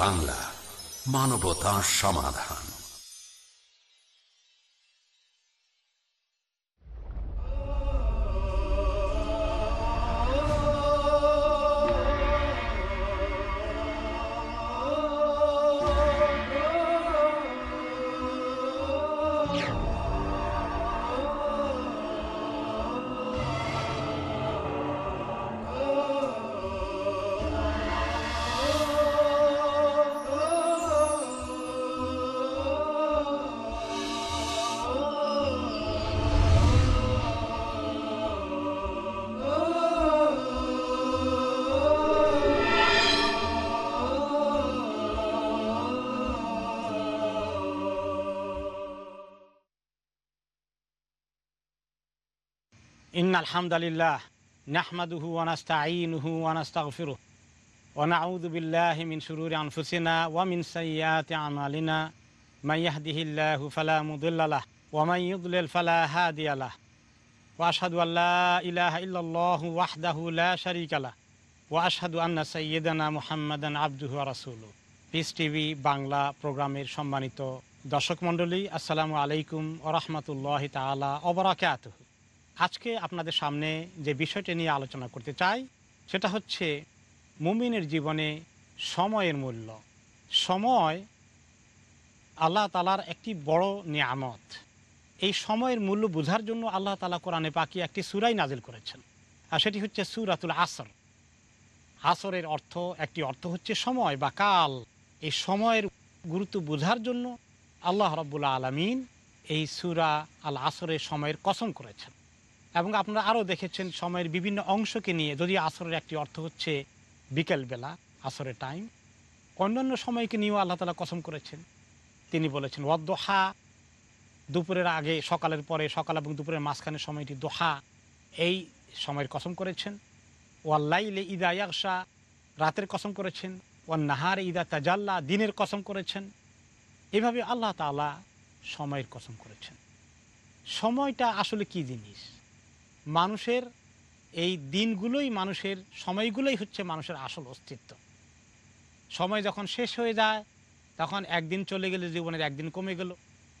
বাংলা মানবতা সমাধান। الحمد لله نحمده ونستعينه ونستغفره ونعوذ بالله من شرور أنفسنا ومن سيئات أعمالنا. من يهده الله فلا مضل له ومن يضلل فلا هادي له. وأشهد أن لا إله إلا الله وحده لا شريك له. وأشهد أن سيدنا محمدا عبده ورسوله. بيس piece TV Bangla প্রোগ্রামের সম্মানিত দর্শক মণ্ডলী আসসালামু আলাইকুম ওরহমতুল্লাহ তালা অবরাকাত আজকে আপনাদের সামনে যে বিষয়টি নিয়ে আলোচনা করতে চাই, সেটা হচ্ছে মুমিনের জীবনে সময়ের মূল্য। সময় আল্লাহ তালার একটি বড় নিয়ামত। এই সময়ের মূল্য বোঝার জন্য আল্লাহ তালা কোরআনে পাকি একটি সুরাই নাজিল করেছেন, আর সেটি হচ্ছে সুরাতুল আসর। আসরের অর্থ, একটি অর্থ হচ্ছে সময় বা কাল। এই সময়ের গুরুত্ব বোঝার জন্য আল্লাহ রব্বুল্লা আলমিন এই সুরা আল আসরের সময়ের কসম করেছেন। এবং আপনারা আরও দেখেছেন সময়ের বিভিন্ন অংশকে নিয়ে যদি আসরের একটি অর্থ হচ্ছে বিকেলবেলা আসরের টাইম অন্যান্য সময়কে নিয়েও আল্লাহ তালা কসম করেছেন। তিনি বলেছেন, ওয়াদ্দোহা, দুপুরের আগে, সকালের পরে, সকাল এবং দুপুরের মাঝখানে সময়টি দোহা। এই সময়ের কসম করেছেন। ওয়াল্লাইলে ইদা ইয়াকশা রাতের কসম করেছেন। ওয়ান নাহারে ইদা তাজাল্লা, দিনের কসম করেছেন। এভাবে আল্লাহ তালা সময়ের কসম করেছেন। সময়টা আসলে কি জিনিস? মানুষের এই দিনগুলোই মানুষের, সময়গুলোই হচ্ছে মানুষের আসল অস্তিত্ব। সময় যখন শেষ হয়ে যায়, তখন একদিন চলে গেলে জীবনের একদিন কমে গেল,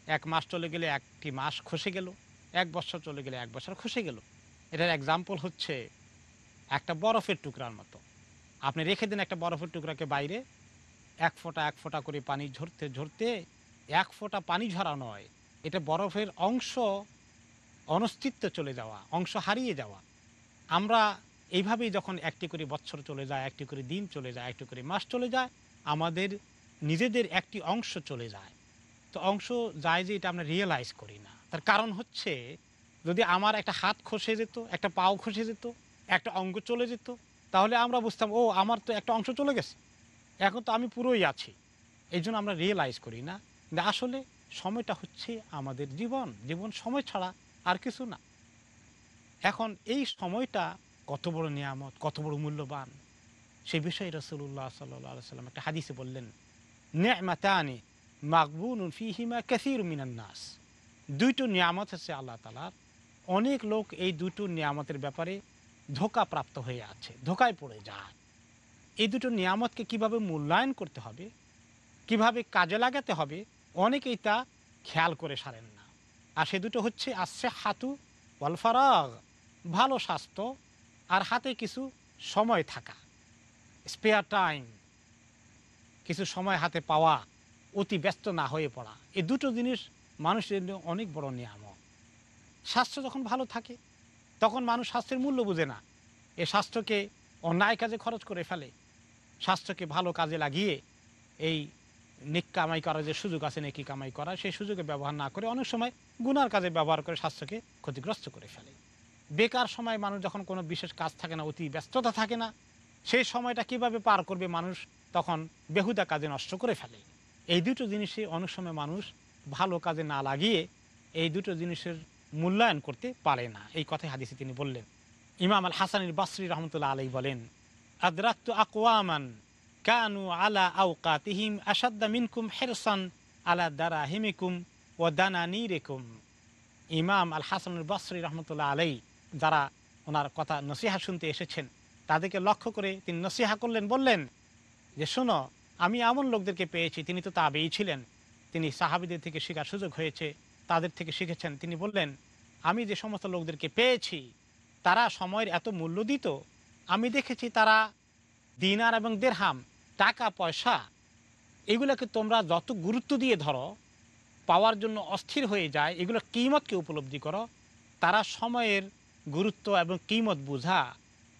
এক মাস চলে গেলে একটি মাস খসে গেল, এক বছর চলে গেলে এক বছর খসে গেল। এটার এক্সাম্পল হচ্ছে একটা বরফের টুকরার মতো। আপনি রেখে দিন একটা বরফের টুকরাকে বাইরে, এক ফোঁটা এক ফোঁটা করে পানি ঝরতে ঝরতে এক ফোঁটা পানি ঝরা নয় এটা বরফের অংশ অনস্তিত্ব চলে যাওয়া, অংশ হারিয়ে যাওয়া। আমরা এইভাবেই যখন একটি করে বছর চলে যায়, একটি করে দিন চলে যায়, একটি করে মাস চলে যায়, আমাদের নিজেদের একটি অংশ চলে যায়। তো অংশ যায় যে এটা আমরা রিয়েলাইজ করি না। তার কারণ হচ্ছে, যদি আমার একটা হাত খসে যেত, একটা পাও খসে যেত, একটা অঙ্গ চলে যেত, তাহলে আমরা বুঝতাম, ও, আমার তো একটা অংশ চলে গেছে। এখন তো আমি পুরোই আছি। এই জন্য আমরা রিয়েলাইজ করি না। আসলে সময়টা হচ্ছে আমাদের জীবন। জীবন সময় ছাড়া আর কিছু না। এখন এই সময়টা কত বড় নিয়ামত, কত বড় মূল্যবান। সে বিষয়ে রসুল্লাহ সাল্লাহ সাল্লাম একটা হাদিসে বললেন নেমাতানি মাকবুন ফিহিমা কাসির মিনান নাস। দুইটো নিয়ামত হচ্ছে আল্লাহ তালার অনেক লোক এই দুটো নিয়ামতের ব্যাপারে ধোকা প্রাপ্ত হয়ে আছে, ধোকায় পড়ে যায়। এই দুটো নিয়ামতকে কীভাবে মূল্যায়ন করতে হবে, কীভাবে কাজে লাগাতে হবে, অনেকেই তা খেয়াল করে সারেন না। আর সে দুটো হচ্ছে আসছে হাতু ওয়ালফারাগ, ভালো স্বাস্থ্য আর হাতে কিছু সময় থাকা স্পেয়ার টাইম কিছু সময় হাতে পাওয়া, অতি ব্যস্ত না হয়ে পড়া। এই দুটো জিনিস মানুষের জন্য অনেক বড় নিয়ামক স্বাস্থ্য যখন ভালো থাকে, তখন মানুষ স্বাস্থ্যের মূল্য বুঝে না। এ স্বাস্থ্যকে অন্যায় কাজে খরচ করে ফেলে। স্বাস্থ্যকে ভালো কাজে লাগিয়ে এই নিক কামাই করার যে সুযোগ আছে, নেকি কামাই করা সেই সুযোগে ব্যবহার না করে অনেক সময় গুনার কাজে ব্যবহার করে স্বাস্থ্যকে ক্ষতিগ্রস্ত করে ফেলে। বেকার সময় মানুষ যখন কোনো বিশেষ কাজ থাকে না, অতি ব্যস্ততা থাকে না, সেই সময়টা কীভাবে পার করবে মানুষ? তখন বেহুদা কাজে নষ্ট করে ফেলে। এই দুটো জিনিসে অনেক সময় মানুষ ভালো কাজে না লাগিয়ে এই দুটো জিনিসের মূল্যায়ন করতে পারে না। এই কথাই হাদিসে তিনি বললেন। ইমাম আল হাসানির বাসরি রহমতুল্লাহ আলাই বলেন, আদরাক্ত আকওয়ামান কানু আলা আউকাতিহিম আসাদ্দা মিনকুম হেরসান আলা দারা হিমিকুম ও দানা নিরেকুম ইমাম আল হাসানুল বাসরি রহমতুল্লাহ আলাই যারা ওনার কথা নসিহা শুনতে এসেছেন, তাদেরকে লক্ষ্য করে তিনি নসিহা করলেন, বললেন, যে শোনো, আমি এমন লোকদেরকে পেয়েছি, তিনি তো তাবেই ছিলেন। তিনি সাহাবিদের থেকে শেখার সুযোগ হয়েছে, তাদের থেকে শিখেছেন। তিনি বললেন, আমি যে সমস্ত লোকদেরকে পেয়েছি, তারা সময়ের এত মূল্য দিত, আমি দেখেছি তারা দিনার এবং দেড়হাম টাকা পয়সা এগুলোকে তোমরা যত গুরুত্ব দিয়ে ধরো, পাওয়ার জন্য অস্থির হয়ে যায় এগুলো কিমতকে উপলব্ধি করো, তারা সময়ের গুরুত্ব এবং কিমত বোঝা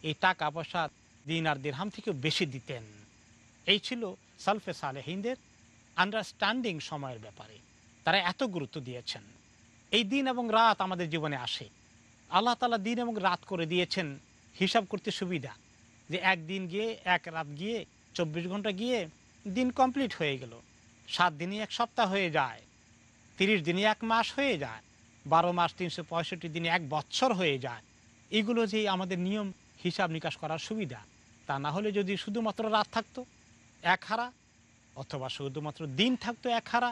এই টাকা পয়সা দিন আর দেড়হাম থেকেও বেশি দিতেন। এই ছিল সালফে সালেহিনদের আন্ডারস্ট্যান্ডিং সময়ের ব্যাপারে। তারা এত গুরুত্ব দিয়েছেন। এই দিন এবং রাত আমাদের জীবনে আসে। আল্লাহ তালা দিন এবং রাত করে দিয়েছেন হিসাব করতে সুবিধা। যে একদিন গিয়ে, এক রাত গিয়ে চব্বিশ ঘণ্টা গিয়ে দিন কমপ্লিট হয়ে গেল। সাত দিনই এক সপ্তাহ হয়ে যায়, তিরিশ দিনই এক মাস হয়ে যায়, বারো মাস তিনশো পঁয়ষট্টি দিনে এক বছর হয়ে যায়। এগুলো যে আমাদের নিয়ম, হিসাব নিকাশ করার সুবিধা, তা না হলে যদি শুধুমাত্র রাত থাকতো এক হারা, অথবা শুধুমাত্র দিন থাকতো এক হারা,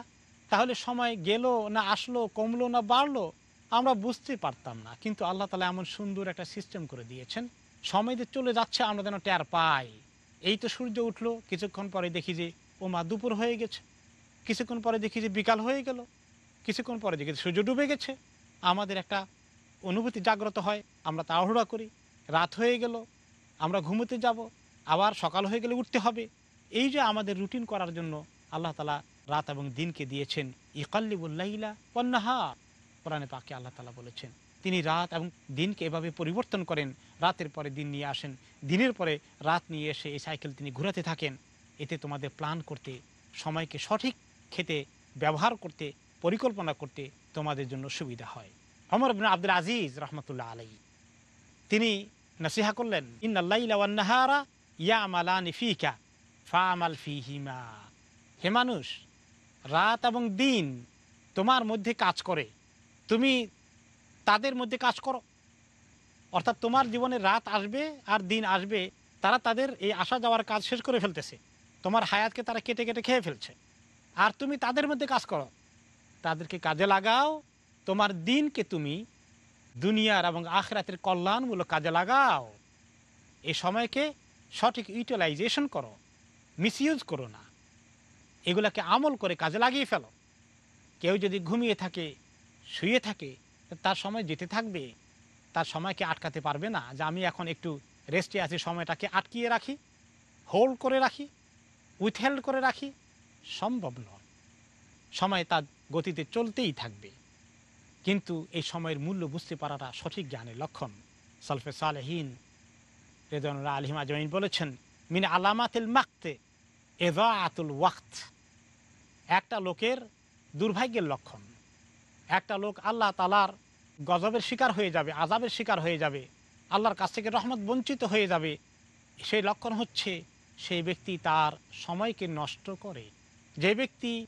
তাহলে সময় গেল না আসলো, কমলো না বাড়লো, আমরা বুঝতে পারতাম না। কিন্তু আল্লাহ তালা এমন সুন্দর একটা সিস্টেম করে দিয়েছেন, সময় যে চলে যাচ্ছে, আমরা যেন টের পাই। এই তো সূর্য উঠল, কিছুক্ষণ পরে দেখি যে ও মা দুপুর হয়ে গেছে। কিছুক্ষণ পরে দেখি যে, বিকাল হয়ে গেল। কিছুক্ষণ পরে দেখি যে, সূর্য ডুবে গেছে। আমাদের একটা অনুভূতি জাগ্রত হয়, আমরা তাড়াহুড়া করি। রাত হয়ে গেল, আমরা ঘুমোতে যাব, আবার সকাল হয়ে গেলে উঠতে হবে। এই যে আমাদের রুটিন করার জন্য আল্লাহ তালা রাত এবং দিনকে দিয়েছেন ইকাল্লিবুল্লাহিলা পন্নাহা কোরআনে পাকে আল্লাহ তালা বলেছেন। তিনি রাত এবং দিনকে এভাবে পরিবর্তন করেন, রাতের পরে দিন নিয়ে আসেন, দিনের পরে রাত নিয়ে এসে এই সাইকেল তিনি ঘুরাতে থাকেন। এতে তোমাদের প্ল্যান করতে, সময়কে সঠিক খেতে, ব্যবহার করতে, পরিকল্পনা করতে তোমাদের জন্য সুবিধা হয়। অমর আবিন আব্দুল আজিজ রহমতুল্লাহ আলাই তিনি নসিহা করলেন ইন্নাল্লাহারা ইয়া আমালানি ফা আমাল ফিহিমা। হে মানুষ, রাত এবং দিন তোমার মধ্যে কাজ করে। তুমি তাদের মধ্যে কাজ করো। অর্থাৎ তোমার জীবনে রাত আসবে আর দিন আসবে, তারা তাদের এই আসা যাওয়ার কাজ শেষ করে ফেলতেছে। তোমার হায়াতকে তারা কেটে কেটে খেয়ে ফেলছে। আর তুমি তাদের মধ্যে কাজ করো। তাদেরকে কাজে লাগাও, তোমার দিনকে তুমি দুনিয়ার এবং আখরাতের কল্যাণমূলক কাজে লাগাও। এই সময়কে সঠিক ইউটিলাইজেশন করো মিসইউজ করো না। এগুলাকে আমল করে কাজে লাগিয়ে ফেলো। কেউ যদি ঘুমিয়ে থাকে শুয়ে থাকে, তার সময় যেতে থাকবে, তার সময়কে আটকাতে পারবে না। যে আমি এখন একটু রেস্টে আছি, সময়টাকে আটকিয়ে রাখি হোল্ড করে রাখি উইথহেল্ড করে রাখি, সম্ভব নয়। সময় তার গতিতে চলতেই থাকবে। কিন্তু এই সময়ের মূল্য বুঝতে পারাটা সঠিক জ্ঞানের লক্ষণ। সলফে সালেহীন রেদনুল্লাহ আলহিম আজমাইন বলেছেন, মিন আলামাতিল মাকতে এজা আতুল ওয়াক্ত। একটা লোকের দুর্ভাগ্যের লক্ষণ। একটা লোক আল্লাহ তালার গজবের শিকার হয়ে যাবে আজাবের শিকার হয়ে যাবে, আল্লাহর কাছ থেকে রহমত বঞ্চিত হয়ে যাবে। সেই লক্ষণ হচ্ছে সেই ব্যক্তি তার সময়কে নষ্ট করে। যে ব্যক্তি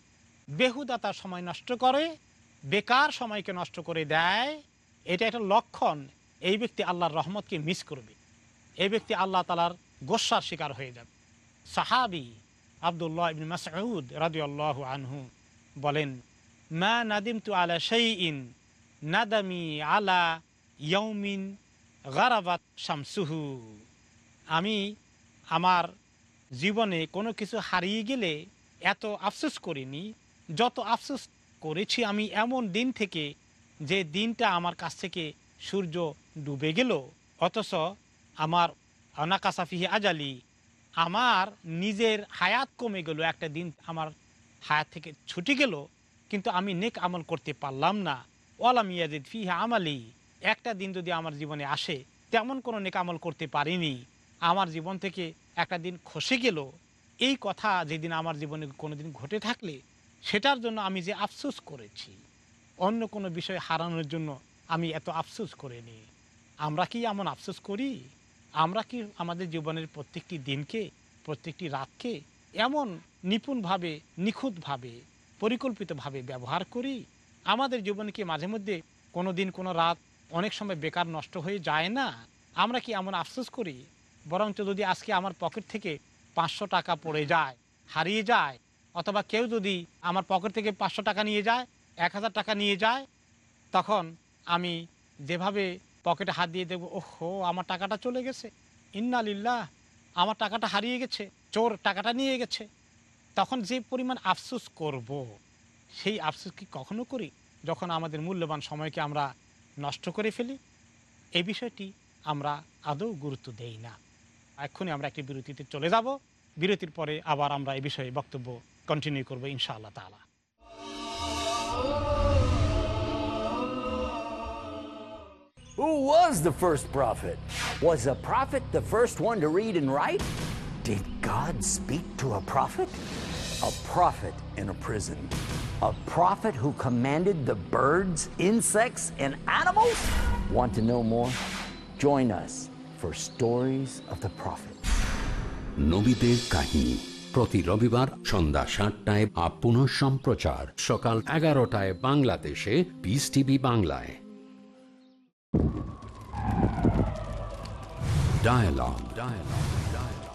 বেহুদা তার সময় নষ্ট করে, বেকার সময়কে নষ্ট করে দেয়, এটা একটা লক্ষণ। এই ব্যক্তি আল্লাহর রহমতকে মিস করবে। এই ব্যক্তি আল্লাহ তালার গোস্বার শিকার হয়ে যাবে। সাহাবি আবদুল্লাহ ইবিন মাসউদ রাদিয়াল্লাহ আনহু বলেন মা নাদিম তু আলা শাইইন নাদামি আলা ইয়ৌমিন গারাবাত শামসুহু। আমি আমার জীবনে কোনো কিছু হারিয়ে গেলে এত আফসোস করিনি, যত আফসোস করেছি আমি এমন দিন থেকে যে দিনটা আমার কাছ থেকে সূর্য ডুবে গেল, অথচ আমার অনাকাসাফিহি আজালি, আমার নিজের হায়াত কমে গেল, একটা দিন আমার হায়াত থেকে ছুটি গেল কিন্তু আমি নেক আমল করতে পারলাম না। ওয়ালাম ইয়াজিদ ফিহা আমালি। একটা দিন যদি আমার জীবনে আসে, তেমন কোনো নেক আমল করতে পারিনি। আমার জীবন থেকে একটা দিন খসে গেল। এই কথা যেদিন আমার জীবনে কোনো দিন ঘটে থাকলে, সেটার জন্য আমি যে আফসোস করেছি, অন্য কোনো বিষয় হারানোর জন্য আমি এত আফসোস করিনি। আমরা কি এমন আফসোস করি? আমরা কি আমাদের জীবনের প্রত্যেকটি দিনকে, প্রত্যেকটি রাতকে এমন নিপুণভাবে, নিখুঁতভাবে পরিকল্পিতভাবে ব্যবহার করি। আমাদের জীবনে কি মাঝে মধ্যে কোনো দিন কোনো রাত অনেক সময় বেকার নষ্ট হয়ে যায় না? আমরা কি এমন আফসোস করি? বরঞ্চ যদি আজকে আমার পকেট থেকে পাঁচশো টাকা পড়ে যায়, হারিয়ে যায়, অথবা কেউ যদি আমার পকেট থেকে পাঁচশো টাকা নিয়ে যায়, এক হাজার টাকা নিয়ে যায়, তখন আমি যেভাবে পকেটে হাত দিয়ে দেবো ওহো, আমার টাকাটা চলে গেছে। ইন্না লিল্লাহ, আমার টাকাটা হারিয়ে গেছে, চোর টাকাটা নিয়ে গেছে। তখন যে পরিমাণ আফসোস করব, সেই আফসোস কি কখনো করি যখন আমাদের মূল্যবান সময়কে আমরা নষ্ট করে ফেলি এই বিষয়টি আমরা আদৌ গুরুত্ব দেই না এক্ষুনি আমরা একটি বিরতিতে চলে যাব বিরতির পরে আবার আমরা এই বিষয়ে বক্তব্য কন্টিনিউ করব ইনশাআল্লাহ তালা Who was the first prophet? Was a prophet the first one to read and write? Did God speak to a prophet? A prophet in a prison. A prophet who commanded the birds, insects, and animals? Want to know more? Join us for Stories of the Prophet. নবীদের কাহিনী প্রতি রবিবার সন্ধ্যা সাতটায় up পুনঃ সম্প্রচার সকাল এগারোটায় বাংলাদেশে পিস টিভি বাংলায় Dialogue. Dialogue.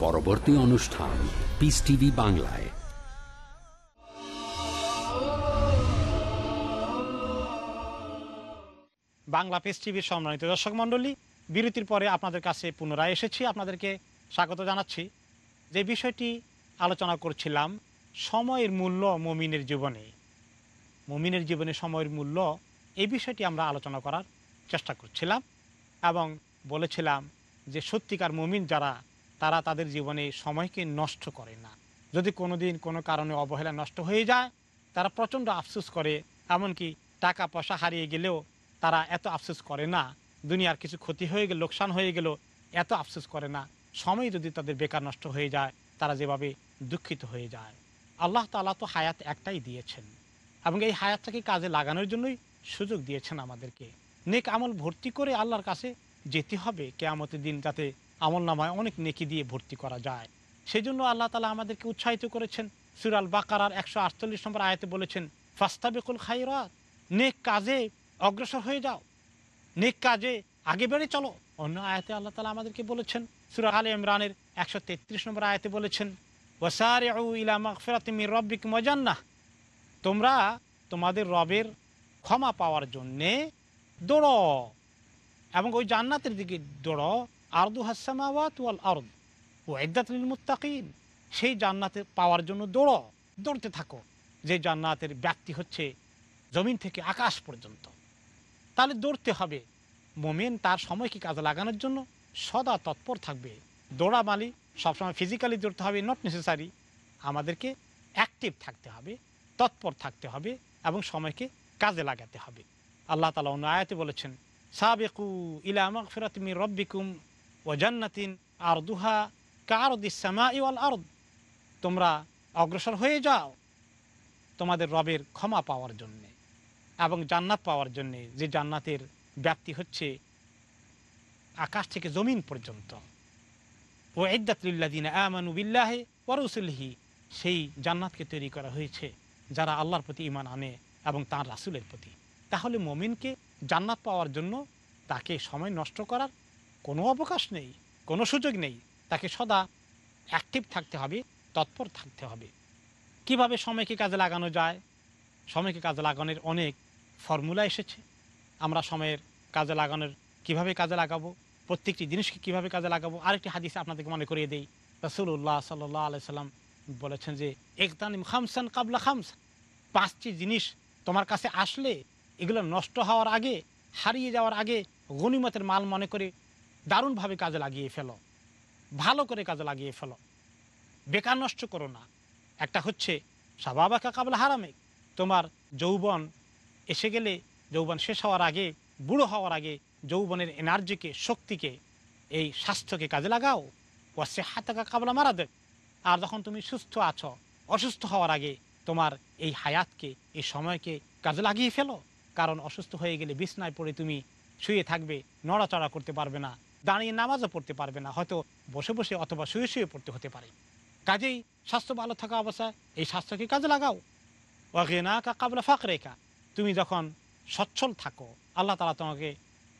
পরবর্তী অনুষ্ঠান পিস টিভি বাংলায়। বাংলা পেস টিভির সম্মানিত দর্শক মণ্ডলী, বিরতির পরে আপনাদের কাছে পুনরায় এসেছি। আপনাদেরকে স্বাগত জানাচ্ছি। যে বিষয়টি আলোচনা করছিলাম, সময়ের মূল্য মমিনের জীবনে। মমিনের জীবনে সময়ের মূল্য, এই বিষয়টি আমরা আলোচনা করার চেষ্টা করছিলাম এবং বলেছিলাম যে সত্যিকার মমিন যারা তারা তাদের জীবনে সময়কে নষ্ট করে না। যদি কোনো দিন কোনো কারণে অবহেলা নষ্ট হয়ে যায়, তারা প্রচণ্ড আফসোস করে, এমনকি টাকা পয়সা হারিয়ে গেলেও তারা এত আফসোস করে না। দুনিয়ার কিছু ক্ষতি হয়ে গেল, লোকসান হয়ে গেল, এত আফসোস করে না। সময় যদি তাদের বেকার নষ্ট হয়ে যায়, তারা যেভাবে দুঃখিত হয়ে যায়। আল্লাহ তালা তো হায়াত একটাই দিয়েছেন। এবং এই হায়াতটাকে কাজে লাগানোর জন্যই সুযোগ দিয়েছেন আমাদেরকে। নেক আমল ভর্তি করে আল্লাহর কাছে যেতে হবে। কেয়ামতের দিন যাতে আমল নামায় অনেক নেকি দিয়ে ভর্তি করা যায়। সেই জন্য আল্লাহ তালা আমাদেরকে উৎসাহিত করেছেন। সুরাল বাকারার একশো আটচল্লিশ নম্বর আয়তে বলেছেন, ফাস্তাবেকুল খাইরাত নেক কাজে অগ্রসর হয়ে যাও। নেক কাজে আগে বেড়ে চলো। অন্য আয়াতে আল্লাহ তালা আমাদেরকে বলেছেন, সুরা আল ইমরানের একশো তেত্রিশ নম্বর আয়তে বলেছেন ওসারে ইলা মগফিরাতিমি রব্বিক মজান্না তোমরা তোমাদের রবের ক্ষমা পাওয়ার জন্যে দৌড়ো এবং ওই জান্নাতের দিকে দৌড়ো। আরদু। সেই জান্নাতে পাওয়ার জন্য দৌড়ো, দৌড়তে থাকো। যে জান্নাতের ব্যাপ্তি হচ্ছে জমিন থেকে আকাশ পর্যন্ত। তাহলে দৌড়তে হবে। মোমেন তার সময়কে কাজে লাগানোর জন্য সদা তৎপর থাকবে। দৌড়া মালি সবসময় ফিজিক্যালি দৌড়তে হবে নট নেসেসারি আমাদেরকে অ্যাক্টিভ থাকতে হবে, তৎপর থাকতে হবে এবং সময়কে কাজে লাগাতে হবে। আল্লাহ তালা অন্য আয়াতে বলেছেন, সাবেকু ইলা মগফিরাতমি রব্বিকুম আর দুহা আরদ। তোমরা অগ্রসর হয়ে যাও তোমাদের রবের ক্ষমা পাওয়ার জন্যে এবং জান্নাত পাওয়ার জন্যে যে জান্নাতের ব্যাপ্তি হচ্ছে আকাশ থেকে জমিন পর্যন্ত। ও এদাতুল্লাদিন আমানু বিল্লাহে ওরসুলহি সেই জান্নাতকে তৈরি করা হয়েছে যারা আল্লাহর প্রতি ইমান আনে এবং তার রাসুলের প্রতি। তাহলে মমিনকে জান্নাত পাওয়ার জন্য তাকে সময় নষ্ট করার কোনো অবকাশ নেই, কোনো সুযোগ নেই। তাকে সদা অ্যাক্টিভ থাকতে হবে, তৎপর থাকতে হবে। কীভাবে সময়কে কাজে লাগানো যায়? সময়কে কাজে লাগানোর অনেক ফর্মুলা এসেছে। আমরা সময়ের কাজে লাগানোর কীভাবে কাজে লাগাবো? প্রত্যেকটি জিনিসকে কীভাবে কাজে লাগাবো? আরেকটি হাদিস আপনাদেরকে মনে করিয়ে দেই। রসুল্লাহ সাল্লাহ আলাই সাল্লাম বলেছেন যে একদানিম খামসান কাবলা খামস। পাঁচটি জিনিস তোমার কাছে আসলে এগুলো নষ্ট হওয়ার আগে, হারিয়ে যাওয়ার আগে গণিমতের মাল মনে করে দারুণভাবে কাজে লাগিয়ে ফেলো। ভালো করে কাজে লাগিয়ে ফেলো। বেকার নষ্ট করো না। একটা হচ্ছে সাবাবাকা কাবলা হারামে। তোমার যৌবন এসে গেলে, যৌবন শেষ হওয়ার আগে, বুড়ো হওয়ার আগে যৌবনের এনার্জিকে, শক্তিকে, এই স্বাস্থ্যকে কাজে লাগাও। ও সে হাতাকা কাবলা মারা দেখ আর যখন তুমি সুস্থ আছো, অসুস্থ হওয়ার আগে তোমার এই হায়াতকে, এই সময়কে কাজে লাগিয়ে ফেলো। কারণ অসুস্থ হয়ে গেলে বিছনায় পড়ে তুমি শুয়ে থাকবে, নড়াচড়া করতে পারবে না। দাঁড়িয়ে নামাজও পড়তে পারবে না, হয়তো বসে বসে অথবা শুয়ে শুয়ে পড়তে হতে পারে। কাজেই স্বাস্থ্য ভালো থাকা অবস্থায় এই স্বাস্থ্যকে কাজে লাগাও। ওয়াগেনা কা কাবলা ফাঁক রেখা তুমি যখন সচ্ছল থাকো, আল্লাহ তালা তোমাকে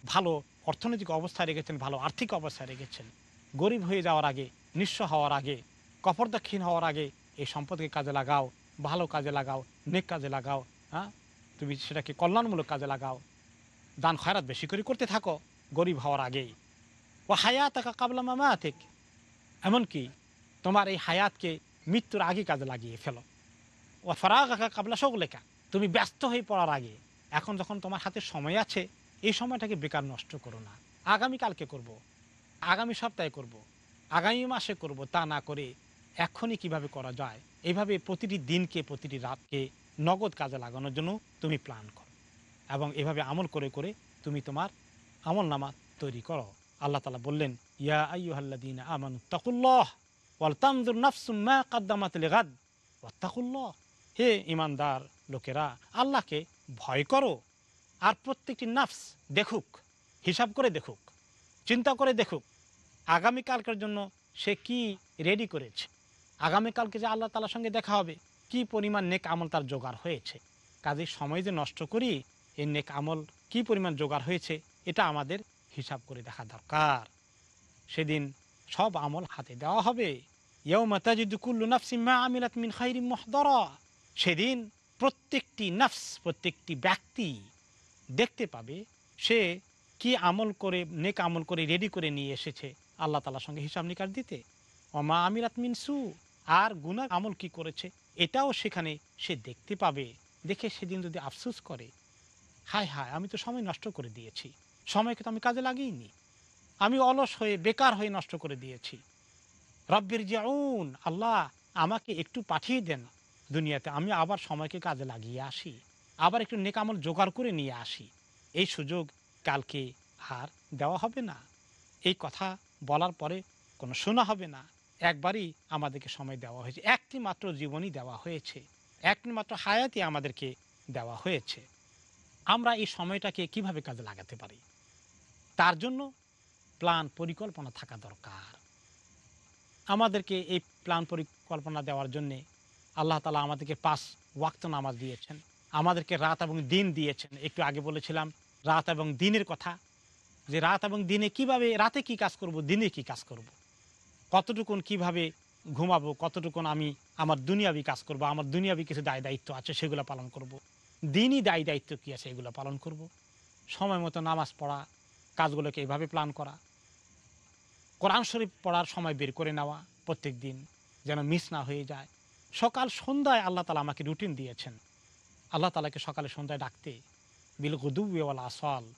ভালো অর্থনৈতিক অবস্থায় রেখেছেন, ভালো আর্থিক অবস্থায় রেখেছেন। গরিব হয়ে যাওয়ার আগে, নিঃস্ব হওয়ার আগে কপরদাক্ষীণ হওয়ার আগে এই সম্পদকে কাজে লাগাও, ভালো কাজে লাগাও, নেক কাজে লাগাও হ্যাঁ? তুমি সেটাকে কল্যাণমূলক কাজে লাগাও। দান খয়রাত বেশি করে করতে থাকো, গরিব হওয়ার আগেই। ও হায়াত একা কাবলা মামা থেকে এমনকি তোমার এই হায়াতকে মৃত্যুর আগে কাজে লাগিয়ে ফেলো। ও ফরাগ আঁকা কাবলা লেখা তুমি ব্যস্ত হয়ে পড়ার আগে। এখন যখন তোমার হাতে সময় আছে, এই সময়টাকে বেকার নষ্ট করো না। আগামীকালকে করব। আগামী সপ্তাহে করব। আগামী মাসে করব, তা না করে এখনই কীভাবে করা যায়? এইভাবে প্রতিটি দিনকে, প্রতিটি রাতকে নগদ কাজে লাগানোর জন্য তুমি প্ল্যান করো এবং এভাবে আমল করে করে তুমি তোমার আমল নামা তৈরি করো। আল্লাহ তালা বললেন, ইয়া আইয়ুহাল্লাদিন আমানু তাকুল্লাহ ওয়াল তামদুর নাফসুম মা কাদ্দামাত লিগাদ। ওয়াত্তাকুল্লাহ। হে ইমানদার লোকেরা, আল্লাহকে ভয় করো আর প্রত্যেকটি নাফস দেখুক, হিসাব করে দেখুক, চিন্তা করে দেখুক, আগামীকালকের জন্য সে কি রেডি করেছে, আগামীকালকে যে আল্লাহ তালার সঙ্গে দেখা হবে, কি পরিমাণ নেক আমল তার জোগাড় হয়েছে কাজে সময় যে নষ্ট করি এই নেক আমল কি পরিমাণ জোগাড় হয়েছে, এটা আমাদের হিসাব করে দেখা দরকার। সেদিন সব আমল হাতে দেওয়া হবে। ইয়ৌমাতাজিদুকুল্লু নাফসিমা আমিলাত মিন খাইরি মহদরা। সেদিন প্রত্যেকটি নফস, প্রত্যেকটি ব্যক্তি দেখতে পাবে সে কি আমল করে, নেক আমল করে, রেডি করে নিয়ে এসেছে আল্লাহ তালার সঙ্গে হিসাব নিকাশ দিতে। অমা আমিরাত মিনসু আর গুনা আমল কি করেছে, এটাও সেখানে সে দেখতে পাবে। দেখে সেদিন যদি আফসোস করে, হায় হায়, আমি তো সময় নষ্ট করে দিয়েছি। সময়কে তো আমি কাজে লাগিয়েছি আমি অলস হয়ে, বেকার হয়ে নষ্ট করে দিয়েছি। রব্বির জিয়াউন আল্লাহ আমাকে একটু পাঠিয়ে দেন দুনিয়াতে। আমি আবার সময়কে কাজে লাগিয়ে আসি। আবার একটু নেকামল জোগাড় করে নিয়ে আসি। এই সুযোগ কালকে আর দেওয়া হবে না। এই কথা বলার পরে কোনো শোনা হবে না। একবারই আমাদেরকে সময় দেওয়া হয়েছে। একটি মাত্র জীবনই দেওয়া হয়েছে। একটি মাত্র হায়াতই আমাদেরকে দেওয়া হয়েছে। আমরা এই সময়টাকে কীভাবে কাজে লাগাতে পারি? তার জন্য প্ল্যান পরিকল্পনা থাকা দরকার আমাদেরকে এই প্ল্যান পরিকল্পনা দেওয়ার জন্যে আল্লাহ তালা আমাদেরকে পাঁচ ওয়াক্ত নামাজ দিয়েছেন আমাদেরকে রাত এবং দিন দিয়েছেন একটু আগে বলেছিলাম, রাত এবং দিনের কথা, যে রাত এবং দিনে কীভাবে, রাতে কি কাজ করব, দিনে কি কাজ করব। কতটুকুন কীভাবে ঘুমাবো, কতটুকুন আমি আমার দুনিয়াবি কাজ করব, আমার দুনিয়াবি কিছু দায় দায়িত্ব আছে, সেগুলো পালন করব। দিনই দায়ী দায়িত্ব কী আছে, এগুলো পালন করব। সময় মতো নামাজ পড়া কাজগুলোকে এইভাবে প্ল্যান করা। কোরআন শরীফ পড়ার সময় বের করে নেওয়া প্রত্যেক দিন যেন মিস না হয়ে যায়। সকাল সন্ধ্যায় আল্লাহ তালা আমাকে রুটিন দিয়েছেন। আল্লাহ তালাকে সকালে সন্ধ্যায় ডাকতে, বিল গুদুওয়াল আসল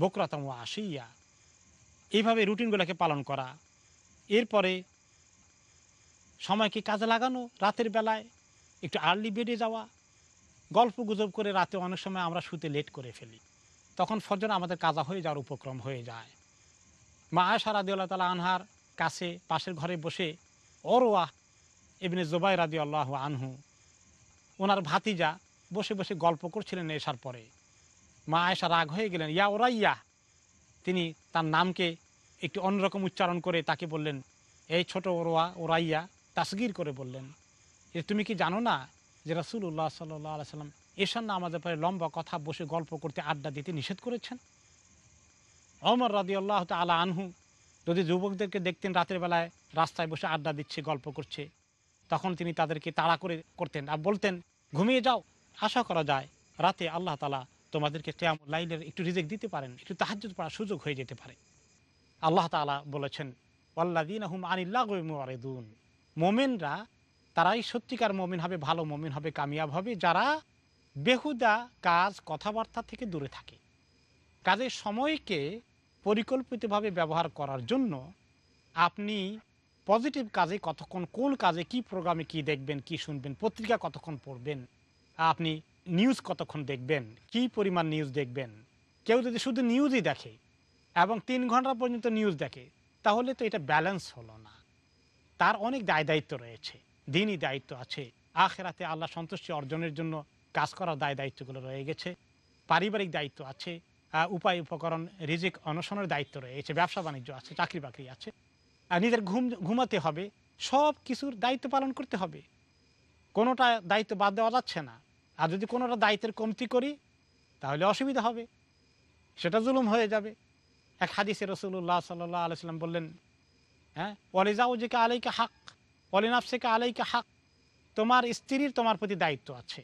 বকরাতম আসিয়া এইভাবে রুটিনগুলোকে পালন করা। এরপরে সময়কে কাজে লাগানো, রাতের বেলায় একটু আর্লি বেডে যাওয়া। গল্প গুজব করে রাতে অনেক সময় আমরা শুতে লেট করে ফেলি। তখন ফজর আমাদের কাজা হয়ে যাওয়ার উপক্রম হয়ে যায়। মা আয়সা রাদি আল্লাহ তালা আনহার কাছে পাশের ঘরে বসে অরোয়া এমনি জোবাই রাদি আল্লাহ আনহু, ওনার ভাতিজা বসে বসে গল্প করছিলেন এসার পরে। মা আয়সা রাগ হয়ে গেলেন, ইয়া ওরাইয়া তিনি তার নামকে একটু অন্যরকম উচ্চারণ করে তাকে বললেন, এই ছোট ওরোয়া ওরাইয়া তাসগির করে বললেন যে তুমি কি জানো না যে রাসুল্লাহ সাল্লাহ সাল্লাম এসার নামাজের পরে লম্বা কথা বসে গল্প করতে আড্ডা দিতে নিষেধ করেছেন। অমর রাদি আল্লাহ তালা আনহু যদি যুবকদেরকে দেখতেন রাতের বেলায়, রাস্তায় বসে আড্ডা দিচ্ছে, গল্প করছে, তখন তিনি তাদেরকে তাড়া করে করতেন আর বলতেন, ঘুমিয়ে যাও, আশা করা যায় রাতে আল্লাহ তালা তোমাদেরকে কেয়াম লাইলের একটু রিজেক্ট দিতে পারেন, একটু তাহাজ পড়ার সুযোগ হয়ে যেতে পারে। আল্লাহ তালা বলেছেন আল্লাদিন আহম আনিল্লাহমুয়ারেদুন মোমেনরা তারাই সত্যিকার মমিন হবে, ভালো মমিন হবে, কামিয়াব হবে। যারা বেহুদা কাজ কথাবার্তা থেকে দূরে থাকে। কাজের সময়কে পরিকল্পিতভাবে ব্যবহার করার জন্য আপনি পজিটিভ কাজে কতক্ষণ, কোন কাজে কি প্রোগ্রামে কি দেখবেন, কি শুনবেন, পত্রিকা কতক্ষণ পড়বেন, আপনি নিউজ কতক্ষণ দেখবেন, কি পরিমাণ নিউজ দেখবেন। কেউ যদি শুধু নিউজই দেখে এবং তিন ঘণ্টা পর্যন্ত নিউজ দেখে, তাহলে তো এটা ব্যালেন্স হলো না। তার অনেক দায় দায়িত্ব রয়েছে, দিনই দায়িত্ব আছে। আখেরাতে আল্লাহ সন্তুষ্টি অর্জনের জন্য কাজ করার দায় দায়িত্বগুলো রয়ে গেছে। পারিবারিক দায়িত্ব আছে উপায় উপকরণ, রিজিক অনশনের দায়িত্ব রয়েছে, ব্যবসা বাণিজ্য আছে, চাকরি বাকরি আছে। নিজের ঘুম, ঘুমাতে হবে, সব কিছুর দায়িত্ব পালন করতে হবে। কোনোটা দায়িত্ব বাদ দেওয়া যাচ্ছে না। আর যদি কোনোটা দায়িত্বের কমতি করি, তাহলে অসুবিধা হবে। সেটা জুলুম হয়ে যাবে। এক হাদিসে রসুল্লাহ সাল্লাহ আলাইসাল্লাম বললেন হ্যাঁ অলিজাউ যে আলাইকে হাক অলিনাফসেকে আলাইকে হাক, তোমার স্ত্রীর তোমার প্রতি দায়িত্ব আছে।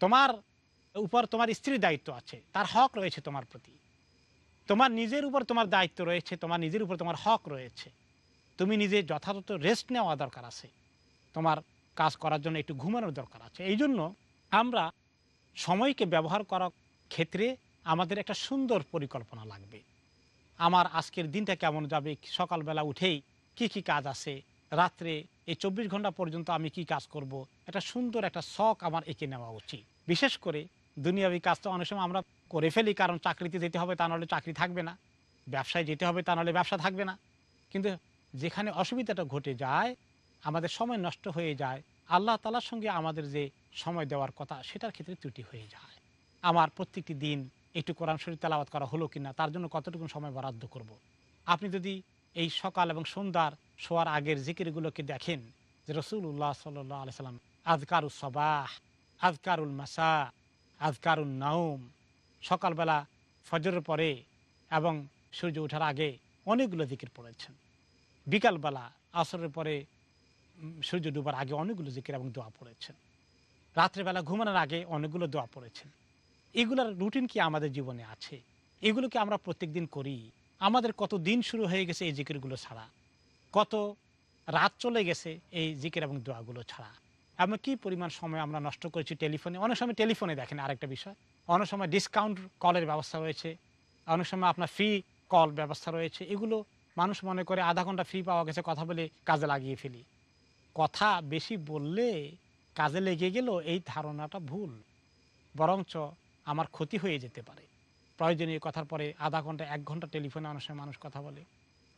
তোমার উপর তোমার স্ত্রীর দায়িত্ব আছে, তার হক রয়েছে তোমার প্রতি। তোমার নিজের উপর তোমার দায়িত্ব রয়েছে, তোমার নিজের উপর তোমার হক রয়েছে। তুমি নিজে যথাযথ রেস্ট নেওয়া দরকার আছে। তোমার কাজ করার জন্য একটু ঘুমানোর দরকার আছে। এই জন্য আমরা সময়কে ব্যবহার করার ক্ষেত্রে আমাদের একটা সুন্দর পরিকল্পনা লাগবে। আমার আজকের দিনটা কেমন যাবে? সকালবেলা উঠেই কি কি কাজ আছে? রাত্রে এই চব্বিশ ঘণ্টা পর্যন্ত আমি কি কাজ করব? একটা সুন্দর একটা শখ আমার এঁকে নেওয়া উচিত। বিশেষ করে দুনিয়াবি কাজ তো অনেক সময় আমরা করে ফেলি, কারণ চাকরিতে যেতে হবে তা নাহলে চাকরি থাকবে না। ব্যবসায় যেতে হবে তা নাহলে ব্যবসা থাকবে না। কিন্তু যেখানে অসুবিধাটা ঘটে যায়, আমাদের সময় নষ্ট হয়ে যায়, আল্লাহ তালার সঙ্গে আমাদের যে সময় দেওয়ার কথা, সেটার ক্ষেত্রে ত্রুটি হয়ে যায়। আমার প্রত্যেকটি দিন একটু কোরআন শরীফ তেলাওয়াত করা হলো কিনা, তার জন্য কতটুকু সময় বরাদ্দ করব। আপনি যদি এই সকাল এবং সন্ধ্যার শোয়ার আগের জিকিরগুলোকে দেখেন, যে রসুল্লাহ সাল্লাহ সাল্লাম আজকারুল সবাহ আজকারুল মাসা আজকারুল নাউম সকালবেলা ফজরের পরে এবং সূর্য ওঠার আগে অনেকগুলো জিকির পড়েছেন। বিকালবেলা আসরের পরে সূর্য ডুবার আগে অনেকগুলো জিকির এবং দোয়া পড়েছেন। রাত্রেবেলা ঘুমানোর আগে অনেকগুলো দোয়া পড়েছেন। এগুলোর রুটিন কি আমাদের জীবনে আছে? এগুলোকে আমরা প্রত্যেক দিন করি? আমাদের কত দিন শুরু হয়ে গেছে এই জিকিরগুলো ছাড়া? কত রাত চলে গেছে এই জিকির এবং দোয়াগুলো ছাড়া? এমন কি পরিমাণ সময় আমরা নষ্ট করেছি টেলিফোনে? অনেক সময় টেলিফোনে দেখেন আরেকটা বিষয়। অনেক সময় ডিসকাউন্ট কলের ব্যবস্থা রয়েছে। অনেক সময় আপনার ফ্রি কল ব্যবস্থা রয়েছে। এগুলো মানুষ মনে করে আধা ঘণ্টা ফ্রি পাওয়া গেছে, কথা বলে কাজে লাগিয়ে ফেলি। কথা বেশি বললে কাজে লেগে গেল, এই ধারণাটা ভুল। বরঞ্চ আমার ক্ষতি হয়ে যেতে পারে। প্রয়োজনীয় কথার পরে আধা ঘণ্টা, এক ঘণ্টা টেলিফোনে অনেক সময় মানুষ কথা বলে।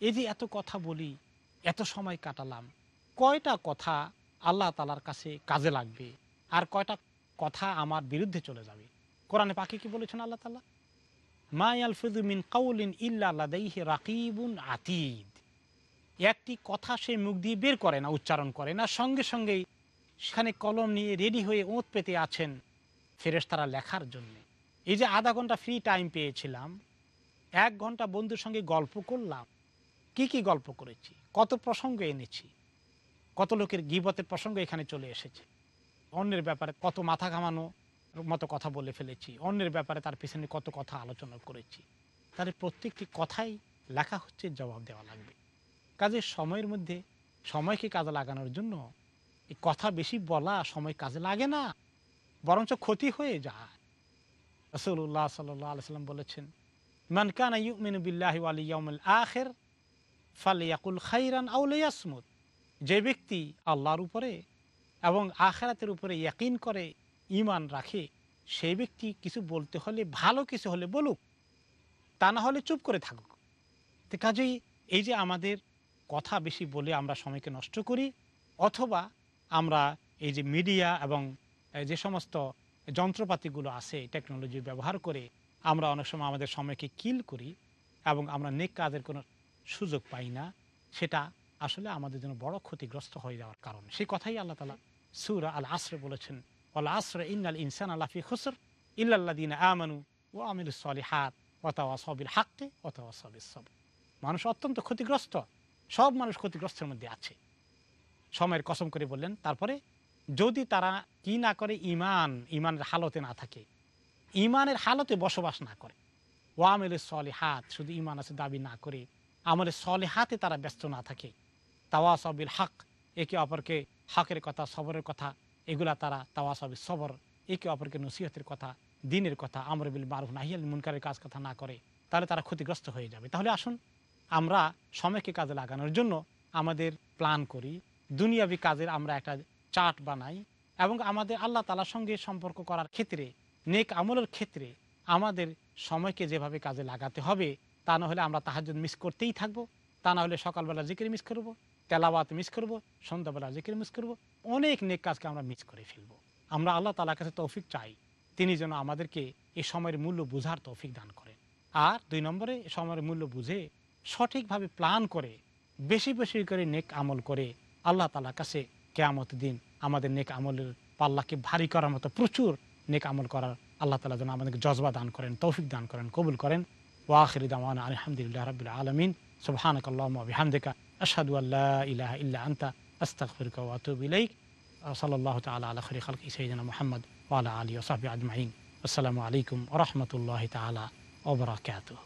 এই যে এত কথা বলি, এত সময় কাটালাম। কয়টা কথা আল্লাহ তালার কাছে কাজে লাগবে। আর কয়টা কথা আমার বিরুদ্ধে চলে যাবে। কোরআনে পাখি কি বলেছেন আল্লাহ তালা মায়াল মিন কাউলিন ইল্লা লাদাইহি রাকিবুন আতিদ। একটি কথা সে মুখ দিয়ে বের করে না, উচ্চারণ করে না। সঙ্গে সঙ্গেই সেখানে কলম নিয়ে রেডি হয়ে ওঁত পেতে আছেন ফেরেশতারা লেখার জন্য। এই যে আধা ঘণ্টা ফ্রি টাইম পেয়েছিলাম, এক ঘণ্টা বন্ধুর সঙ্গে গল্প করলাম। কি কি গল্প করেছি? কত প্রসঙ্গ এনেছি? কত লোকের গিবতের প্রসঙ্গ এখানে চলে এসেছে। অন্যের ব্যাপারে কত মাথা ঘামানো মতো কথা বলে ফেলেছি। অন্যের ব্যাপারে তার পিছনে কত কথা আলোচনা করেছি। তাহলে প্রত্যেকটি কথাই লেখা হচ্ছে, জবাব দেওয়া লাগবে। কাজে সময়ের মধ্যে সময়কে কাজে লাগানোর জন্য এই কথা বেশি বলা সময় কাজে লাগে না, বরঞ্চ ক্ষতি হয়ে যায়। রসুল্লাহ সাল্লাম বলেছেন মানকানা ইউমিন বিল্লাহি ওয়ালি ইয়াউমুল আখির ফালিয়াকুল খাইরান আউলিয়াসমুদ যে ব্যক্তি আল্লাহর উপরে এবং আখেরাতের উপরে ইয়াকিন করে ইমান রাখে সেই ব্যক্তি কিছু বলতে হলে, ভালো কিছু হলে বলুক। তা না হলে চুপ করে থাকুক। তো কাজেই এই যে আমাদের কথা বেশি বলে আমরা সময়কে নষ্ট করি, অথবা আমরা এই যে মিডিয়া এবং যে সমস্ত যন্ত্রপাতিগুলো আছে, টেকনোলজি ব্যবহার করে আমরা অনেক সময় আমাদের সময়কে কিল করি এবং আমরা নেক কাজের কোনো সুযোগ পাই না, সেটা আসলে আমাদের জন্য বড় ক্ষতিগ্রস্ত হয়ে যাওয়ার কারণ। সেই কথাই আল্লাহ তালা সুরা আল আসরে বলেছেন আল আসরে ইন্নাল ইনসান আল্লাফি খুসর ইল্লাদিন আমানু ও আমির হাত অথবা সবিল হাকতে অথবা সবির সব মানুষ অত্যন্ত ক্ষতিগ্রস্ত, সব মানুষ ক্ষতিগ্রস্তের মধ্যে আছে। সময়ের কসম করে বললেন, তারপরে যদি তারা কি না করে ইমান ইমানের হালতে না থাকে ইমানের হালতে বসবাস না করে ও আমলের সলেহাত, শুধু ইমান আছে দাবি না করে, আমলের সলে হাতে তারা ব্যস্ত না থাকে তাওয়াসবিল হাক, একে অপরকে হকের কথা, সবরের কথা, এগুলা তারা তাওয়াসবিল সবর, একে অপরকে নসিহতের কথা, দিনের কথা, আমর বিল মারুফ নাহিয়াল মুনকারের কাজ কথা না করে, তাহলে তারা ক্ষতিগ্রস্ত হয়ে যাবে। তাহলে আসুন, আমরা সময়কে কাজে লাগানোর জন্য আমাদের প্ল্যান করি। দুনিয়াবি কাজের আমরা একটা চার্ট বানাই এবং আমাদের আল্লাহ তালার সঙ্গে সম্পর্ক করার ক্ষেত্রে, নেক আমলের ক্ষেত্রে আমাদের সময়কে যেভাবে কাজে লাগাতে হবে, তা না হলে আমরা তাহাজুদ মিস করতেই থাকব, তা না হলে সকালবেলা জিকির মিস করব। তেলাবাত মিস করব, সন্ধ্যাবেলা জিকির মিস করব, অনেক নেক কাজকে আমরা মিস করে ফেলব। আমরা আল্লাহ তালার কাছে তৌফিক চাই, তিনি যেন আমাদেরকে এই সময়ের মূল্য বোঝার তৌফিক দান করেন। আর দুই নম্বরে সময়ের মূল্য বুঝে সঠিকভাবে প্ল্যান করে, বেশি বেশি করে নেক আমল করে আল্লাহ তালার কাছে কেয়ামত দিন আমাদের নেক আমলের পাল্লাকে ভারী করার মতো প্রচুর নেক আমল করার আল্লাহ তালা যেন আমাদেরকে জজবা দান করেন, তৌফিক দান করেন, কবুল করেন। ওয়াখির আলহামদুলিল্লাহ রবিল আলমিন। সুবহানক আল্লাহুম্মা ওয়া বিহামদিকা। أشهد أن لا إله إلا أنت أستغفرك وأتوب إليك. صلى الله تعالى على خير خلقه سيدنا محمد وعلى آله وصحبه أجمعين. والسلام عليكم ورحمة الله تعالى وبركاته.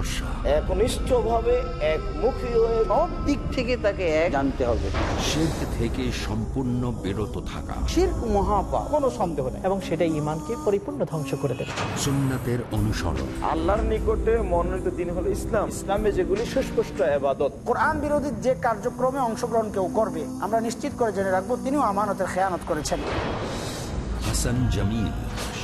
ভরসা একনিষ্ঠভাবে একমুখী হয়ে সব দিক থেকে তাকে এক জানতে হবে। শিরক থেকে সম্পূর্ণ বিরত থাকা। শির্ক মহাপাপ কোনো সন্দেহ নেই। এবং সেটা ইমানকে পরিপূর্ণ ধ্বংস করে দেবে। সুন্নাতের অনুসরণ। আল্লাহর নিকটে মনোনীত দিন হলো ইসলাম। ইসলামে যেগুলি সুস্পষ্ট কোরআন বিরোধী যে কার্যক্রমে অংশগ্রহণ কেউ করবে আমরা নিশ্চিত করে জেনে রাখব তিনিও আমানতের খেয়ানত করেছেন। Hasan Jamil.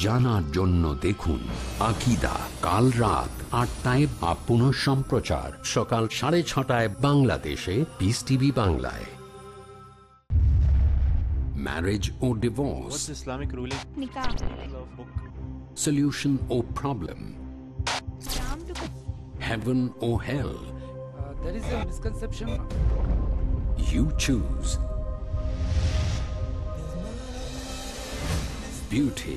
জানার জন্য দেখুন আকিদা কাল রাত আটটায় বা পুনঃ সম্প্রচার সকাল সাড়ে ছটায় বাংলাদেশে পিস টিভি বাংলায়। ম্যারেজ ও ডিভোর্স ইসলামিক সলিউশন ও problem heaven O hell you choose beauty